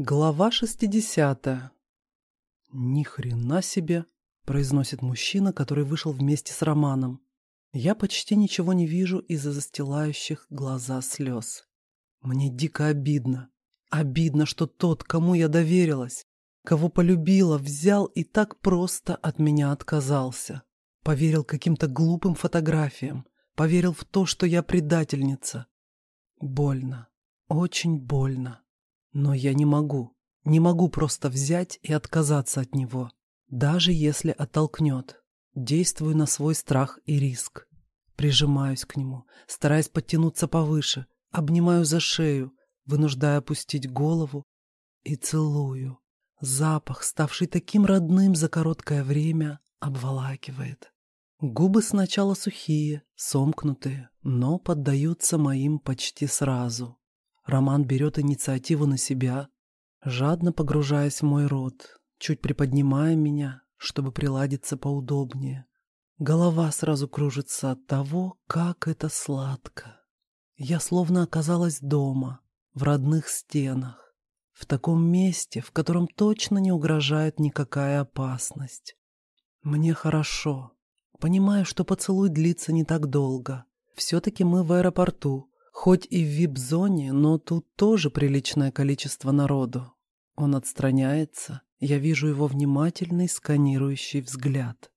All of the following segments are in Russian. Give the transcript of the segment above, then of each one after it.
Глава 60. Ни хрена себе, произносит мужчина, который вышел вместе с Романом. Я почти ничего не вижу из-за застилающих глаза слез. Мне дико обидно. Обидно, что тот, кому я доверилась, кого полюбила, взял и так просто от меня отказался. Поверил каким-то глупым фотографиям, поверил в то, что я предательница. Больно, очень больно. Но я не могу. Не могу просто взять и отказаться от него. Даже если оттолкнет. Действую на свой страх и риск. Прижимаюсь к нему, стараясь подтянуться повыше, обнимаю за шею, вынуждая опустить голову и целую. Запах, ставший таким родным за короткое время, обволакивает. Губы сначала сухие, сомкнутые, но поддаются моим почти сразу. Роман берет инициативу на себя, жадно погружаясь в мой рот, чуть приподнимая меня, чтобы приладиться поудобнее. Голова сразу кружится от того, как это сладко. Я словно оказалась дома, в родных стенах, в таком месте, в котором точно не угрожает никакая опасность. Мне хорошо. Понимаю, что поцелуй длится не так долго. Все-таки мы в аэропорту, Хоть и в вип-зоне, но тут тоже приличное количество народу. Он отстраняется, я вижу его внимательный сканирующий взгляд.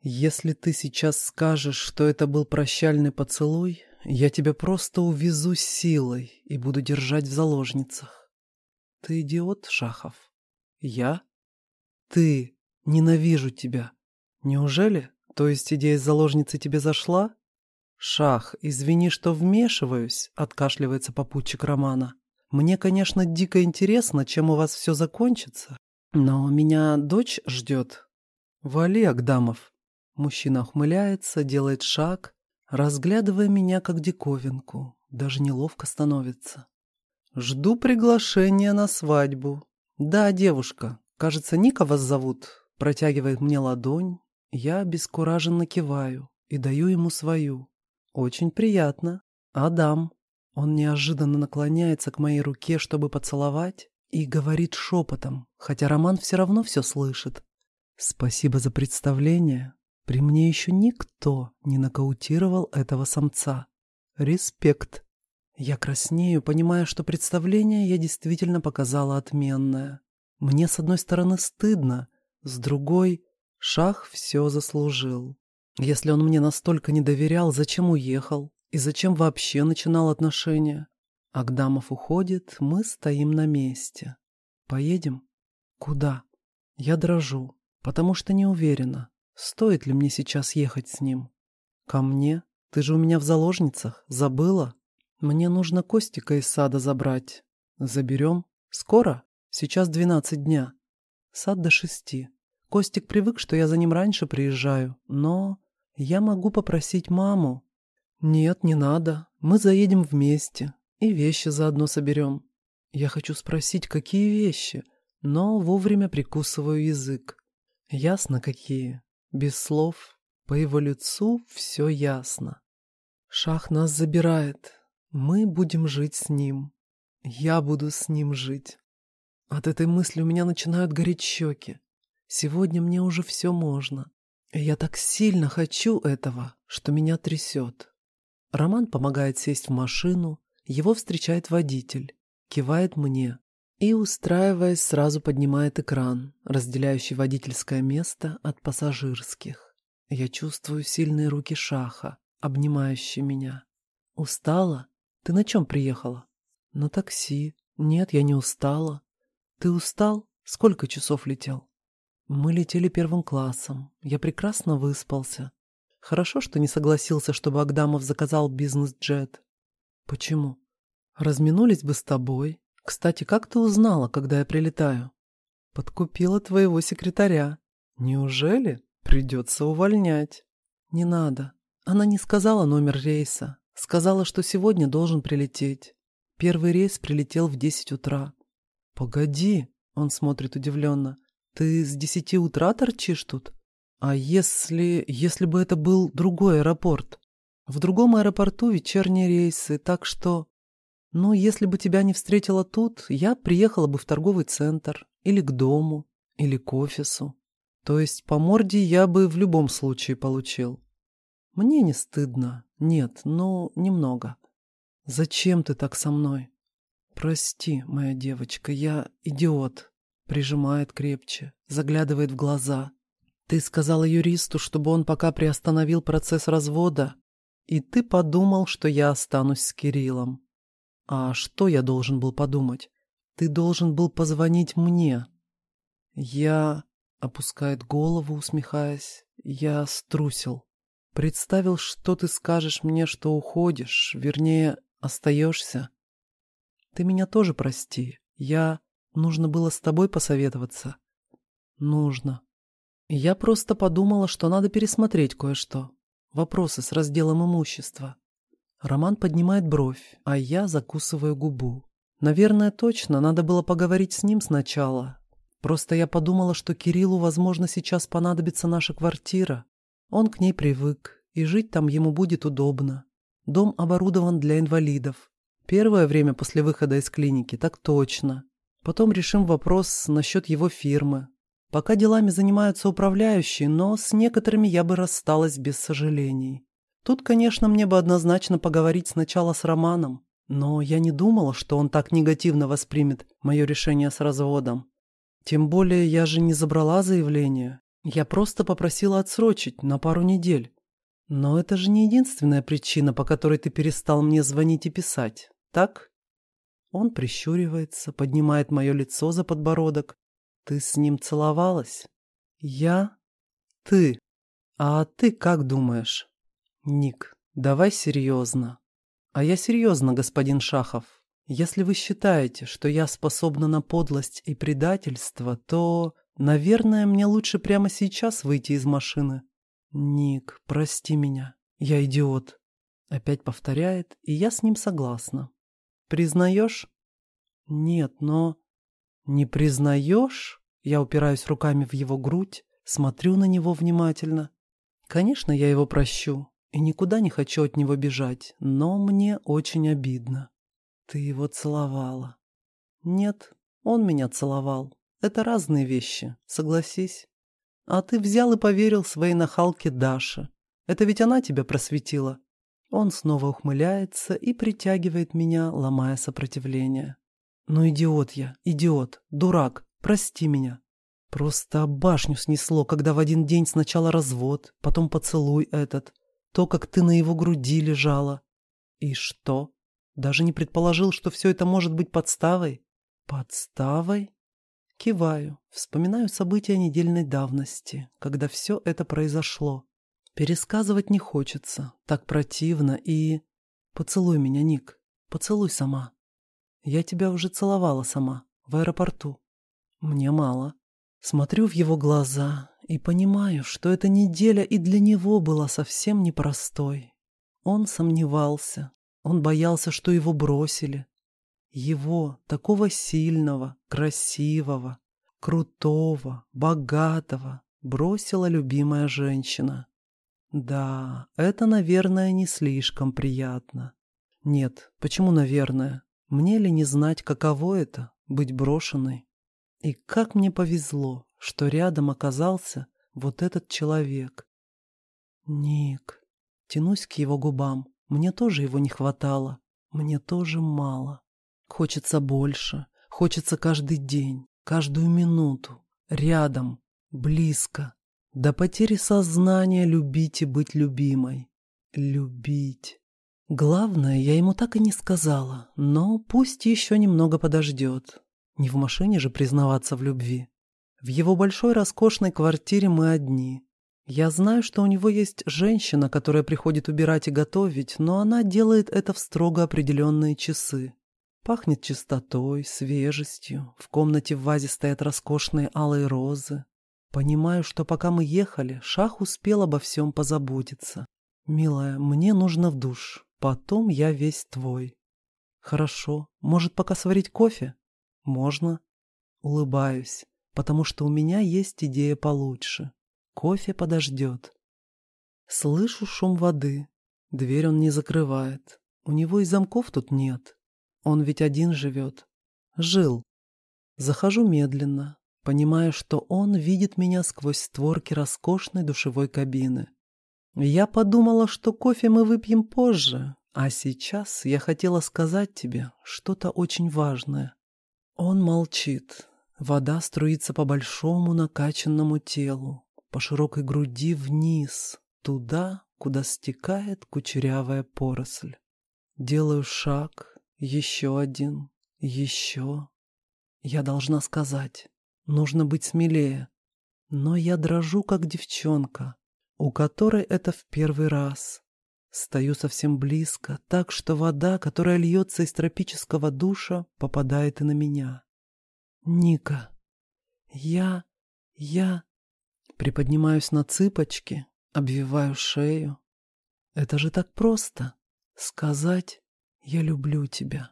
Если ты сейчас скажешь, что это был прощальный поцелуй, я тебя просто увезу силой и буду держать в заложницах. Ты идиот, Шахов? Я? Ты. Ненавижу тебя. Неужели? То есть идея с заложницей тебе зашла? «Шах, извини, что вмешиваюсь», — откашливается попутчик Романа. «Мне, конечно, дико интересно, чем у вас все закончится, но меня дочь ждет». «Вали, Агдамов». Мужчина ухмыляется, делает шаг, разглядывая меня как диковинку. Даже неловко становится. «Жду приглашения на свадьбу». «Да, девушка. Кажется, Ника вас зовут». Протягивает мне ладонь. Я обескураженно киваю и даю ему свою. «Очень приятно. Адам». Он неожиданно наклоняется к моей руке, чтобы поцеловать, и говорит шепотом, хотя Роман все равно все слышит. «Спасибо за представление. При мне еще никто не нокаутировал этого самца. Респект». Я краснею, понимая, что представление я действительно показала отменное. Мне, с одной стороны, стыдно, с другой, Шах все заслужил. Если он мне настолько не доверял, зачем уехал? И зачем вообще начинал отношения? Агдамов уходит, мы стоим на месте. Поедем? Куда? Я дрожу, потому что не уверена, стоит ли мне сейчас ехать с ним. Ко мне? Ты же у меня в заложницах, забыла? Мне нужно Костика из сада забрать. Заберем? Скоро? Сейчас двенадцать дня. Сад до шести. Костик привык, что я за ним раньше приезжаю, но я могу попросить маму. Нет, не надо. Мы заедем вместе и вещи заодно соберем. Я хочу спросить, какие вещи, но вовремя прикусываю язык. Ясно, какие. Без слов. По его лицу все ясно. Шах нас забирает. Мы будем жить с ним. Я буду с ним жить. От этой мысли у меня начинают гореть щеки. Сегодня мне уже все можно. Я так сильно хочу этого, что меня трясет. Роман помогает сесть в машину, его встречает водитель, кивает мне и, устраиваясь, сразу поднимает экран, разделяющий водительское место от пассажирских. Я чувствую сильные руки Шаха, обнимающие меня. «Устала? Ты на чем приехала?» «На такси. Нет, я не устала. Ты устал? Сколько часов летел?» Мы летели первым классом. Я прекрасно выспался. Хорошо, что не согласился, чтобы Агдамов заказал бизнес-джет. Почему? Разминулись бы с тобой. Кстати, как ты узнала, когда я прилетаю? Подкупила твоего секретаря. Неужели? Придется увольнять. Не надо. Она не сказала номер рейса. Сказала, что сегодня должен прилететь. Первый рейс прилетел в десять утра. Погоди, он смотрит удивленно. Ты с десяти утра торчишь тут? А если... если бы это был другой аэропорт? В другом аэропорту вечерние рейсы, так что... Ну, если бы тебя не встретила тут, я приехала бы в торговый центр, или к дому, или к офису. То есть по морде я бы в любом случае получил. Мне не стыдно. Нет, ну, немного. Зачем ты так со мной? Прости, моя девочка, я идиот. Прижимает крепче, заглядывает в глаза. Ты сказала юристу, чтобы он пока приостановил процесс развода, и ты подумал, что я останусь с Кириллом. А что я должен был подумать? Ты должен был позвонить мне. Я... Опускает голову, усмехаясь. Я струсил. Представил, что ты скажешь мне, что уходишь, вернее, остаешься. Ты меня тоже прости. Я... Нужно было с тобой посоветоваться. Нужно. Я просто подумала, что надо пересмотреть кое-что. Вопросы с разделом имущества. Роман поднимает бровь, а я закусываю губу. Наверное, точно, надо было поговорить с ним сначала. Просто я подумала, что Кириллу, возможно, сейчас понадобится наша квартира. Он к ней привык, и жить там ему будет удобно. Дом оборудован для инвалидов. Первое время после выхода из клиники, так точно. Потом решим вопрос насчет его фирмы. Пока делами занимаются управляющие, но с некоторыми я бы рассталась без сожалений. Тут, конечно, мне бы однозначно поговорить сначала с Романом, но я не думала, что он так негативно воспримет мое решение с разводом. Тем более я же не забрала заявление. Я просто попросила отсрочить на пару недель. Но это же не единственная причина, по которой ты перестал мне звонить и писать, так? Он прищуривается, поднимает мое лицо за подбородок ты с ним целовалась? Я? Ты. А ты как думаешь? Ник, давай серьезно. А я серьезно, господин Шахов. Если вы считаете, что я способна на подлость и предательство, то, наверное, мне лучше прямо сейчас выйти из машины. Ник, прости меня. Я идиот. Опять повторяет, и я с ним согласна. Признаешь? Нет, но... «Не признаешь?» Я упираюсь руками в его грудь, смотрю на него внимательно. Конечно, я его прощу и никуда не хочу от него бежать, но мне очень обидно. Ты его целовала. Нет, он меня целовал. Это разные вещи, согласись. А ты взял и поверил своей нахалке Даше. Это ведь она тебя просветила. Он снова ухмыляется и притягивает меня, ломая сопротивление. Ну, идиот я, идиот, дурак, прости меня. Просто башню снесло, когда в один день сначала развод, потом поцелуй этот, то, как ты на его груди лежала. И что? Даже не предположил, что все это может быть подставой? Подставой? Киваю, вспоминаю события недельной давности, когда все это произошло. Пересказывать не хочется, так противно и... Поцелуй меня, Ник, поцелуй сама. Я тебя уже целовала сама, в аэропорту. Мне мало. Смотрю в его глаза и понимаю, что эта неделя и для него была совсем непростой. Он сомневался, он боялся, что его бросили. Его, такого сильного, красивого, крутого, богатого, бросила любимая женщина. Да, это, наверное, не слишком приятно. Нет, почему «наверное»? Мне ли не знать, каково это — быть брошенной? И как мне повезло, что рядом оказался вот этот человек. Ник. Тянусь к его губам. Мне тоже его не хватало. Мне тоже мало. Хочется больше. Хочется каждый день, каждую минуту. Рядом, близко. До потери сознания любить и быть любимой. Любить. Главное, я ему так и не сказала, но пусть еще немного подождет. Не в машине же признаваться в любви. В его большой роскошной квартире мы одни. Я знаю, что у него есть женщина, которая приходит убирать и готовить, но она делает это в строго определенные часы. Пахнет чистотой, свежестью, в комнате в вазе стоят роскошные алые розы. Понимаю, что пока мы ехали, Шах успел обо всем позаботиться. «Милая, мне нужно в душ. Потом я весь твой. Хорошо. Может, пока сварить кофе? Можно. Улыбаюсь, потому что у меня есть идея получше. Кофе подождет. Слышу шум воды. Дверь он не закрывает. У него и замков тут нет. Он ведь один живет. Жил. Захожу медленно, понимая, что он видит меня сквозь створки роскошной душевой кабины. Я подумала, что кофе мы выпьем позже, а сейчас я хотела сказать тебе что-то очень важное. Он молчит. Вода струится по большому накачанному телу, по широкой груди вниз, туда, куда стекает кучерявая поросль. Делаю шаг, еще один, еще. Я должна сказать, нужно быть смелее. Но я дрожу, как девчонка, у которой это в первый раз. Стою совсем близко, так что вода, которая льется из тропического душа, попадает и на меня. Ника, я, я... Приподнимаюсь на цыпочки, обвиваю шею. Это же так просто — сказать «я люблю тебя».